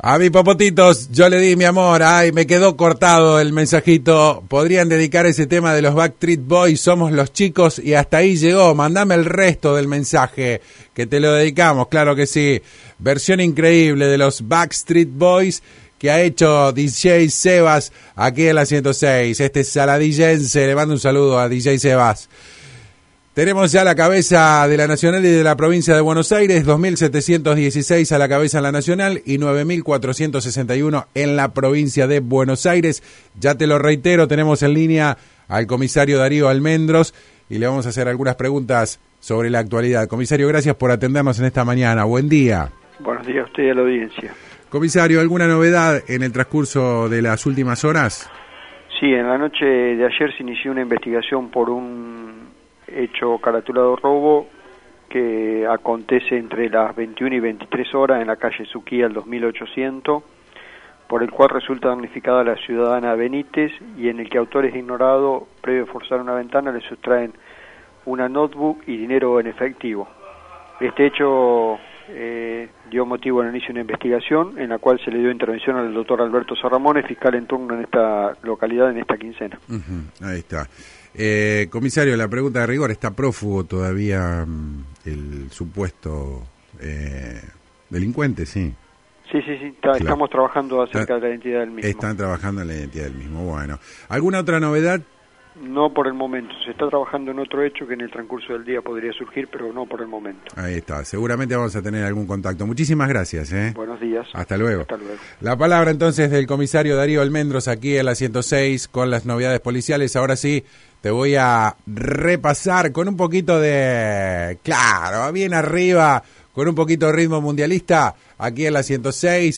A mi popotitos, yo le di mi amor, ay, me quedó cortado el mensajito. Podrían dedicar ese tema de los Backstreet Boys, somos los chicos y hasta ahí llegó. Mandame el resto del mensaje, que te lo dedicamos, claro que sí. Versión increíble de los Backstreet Boys que ha hecho DJ Sebas aquí en la 106. Este es Saladillense, le mando un saludo a DJ Sebas. Tenemos ya la cabeza de la Nacional y de la provincia de Buenos Aires, 2.716 a la cabeza en la Nacional y 9.461 en la provincia de Buenos Aires. Ya te lo reitero, tenemos en línea al comisario Darío Almendros y le vamos a hacer algunas preguntas sobre la actualidad. Comisario, gracias por atendernos en esta mañana. Buen día. Buenos días a usted y a la audiencia. Comisario, ¿alguna novedad en el transcurso de las últimas horas? Sí, en la noche de ayer se inició una investigación por un hecho caratulado robo que acontece entre las 21 y 23 horas en la calle Suquía, el 2800, por el cual resulta damnificada la ciudadana Benítez y en el que autores ignorados, previo a forzar una ventana, le sustraen una notebook y dinero en efectivo. Este hecho eh, dio motivo al inicio de una investigación en la cual se le dio intervención al doctor Alberto Sarramones, fiscal en turno en esta localidad en esta quincena. ahí está. Eh, comisario, la pregunta de rigor, ¿está prófugo todavía mm, el supuesto eh, delincuente? Sí. Sí, sí, sí, estamos trabajando acerca de la identidad del mismo. Están trabajando en la identidad del mismo, bueno. ¿Alguna otra novedad no por el momento. Se está trabajando en otro hecho que en el transcurso del día podría surgir, pero no por el momento. Ahí está. Seguramente vamos a tener algún contacto. Muchísimas gracias. ¿eh? Buenos días. Hasta luego. Hasta luego. La palabra entonces del comisario Darío Almendros aquí en la 106 con las novedades policiales. Ahora sí, te voy a repasar con un poquito de... Claro, bien arriba, con un poquito de ritmo mundialista aquí en la 106.